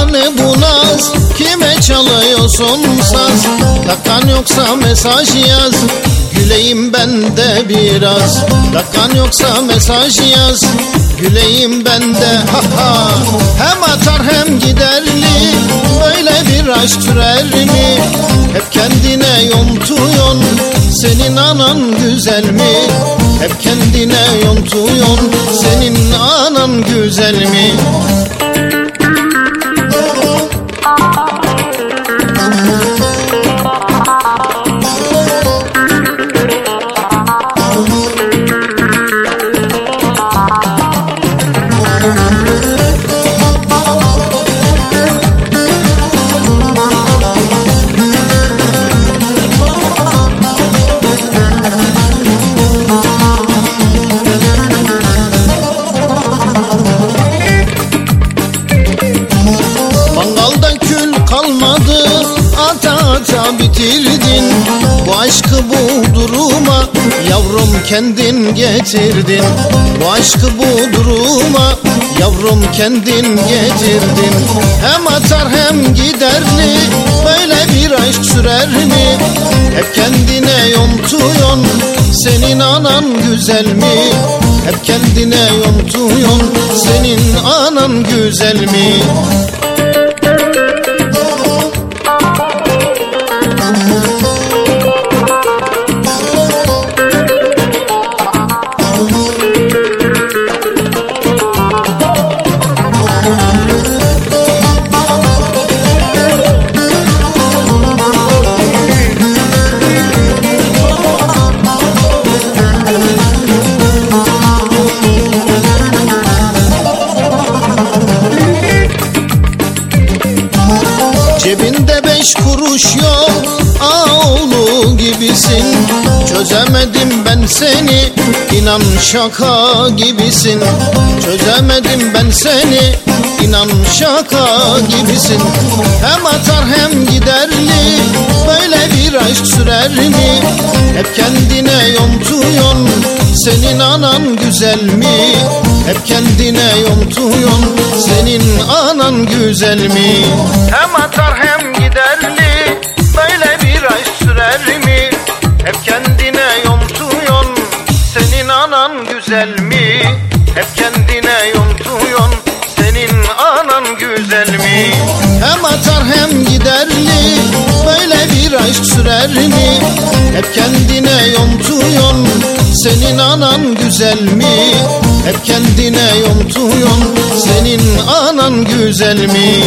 bu hava ne bu naz Kime çalıyorsun saz? Dakan yoksa mesaj yaz. Güleyim ben de biraz. Dakan yoksa mesaj yaz. Güleyim ben de ha ha. Hem atar hem giderli. Böyle bir aşk sürer mi? Hep kendine yontuyon Senin anan güzel mi? Hep kendine yontuyon Senin anan güzel mi kalmadı bitirdin. Bu aşkı bu duruma Yavrum kendin getirdin. Bu aşkı bu duruma Yavrum kendin getirdin. Hem atar hem giderli Böyle bir aşk sürer mi? Hep kendine yontuyon Senin anan güzel mi? Hep kendine yontuyon Senin anan güzel mi beş kuruş yok Ağoğlu gibisin. Çözemedim ben seni inan şaka gibisin. Çözemedim ben seni inan şaka gibisin. Hem atar hem giderli Böyle bir aşk sürer mi? Hep kendine yontuyon Senin anan güzel mi? Hep kendine yontuyon Senin anan güzel mi? Hem atar anan güzel mi? Hep kendine yontuyon Senin anan güzel mi? Hem atar hem giderli Böyle bir aşk sürer mi? Hep kendine yontuyon Senin anan güzel mi? Hep kendine yontuyon Senin anan güzel mi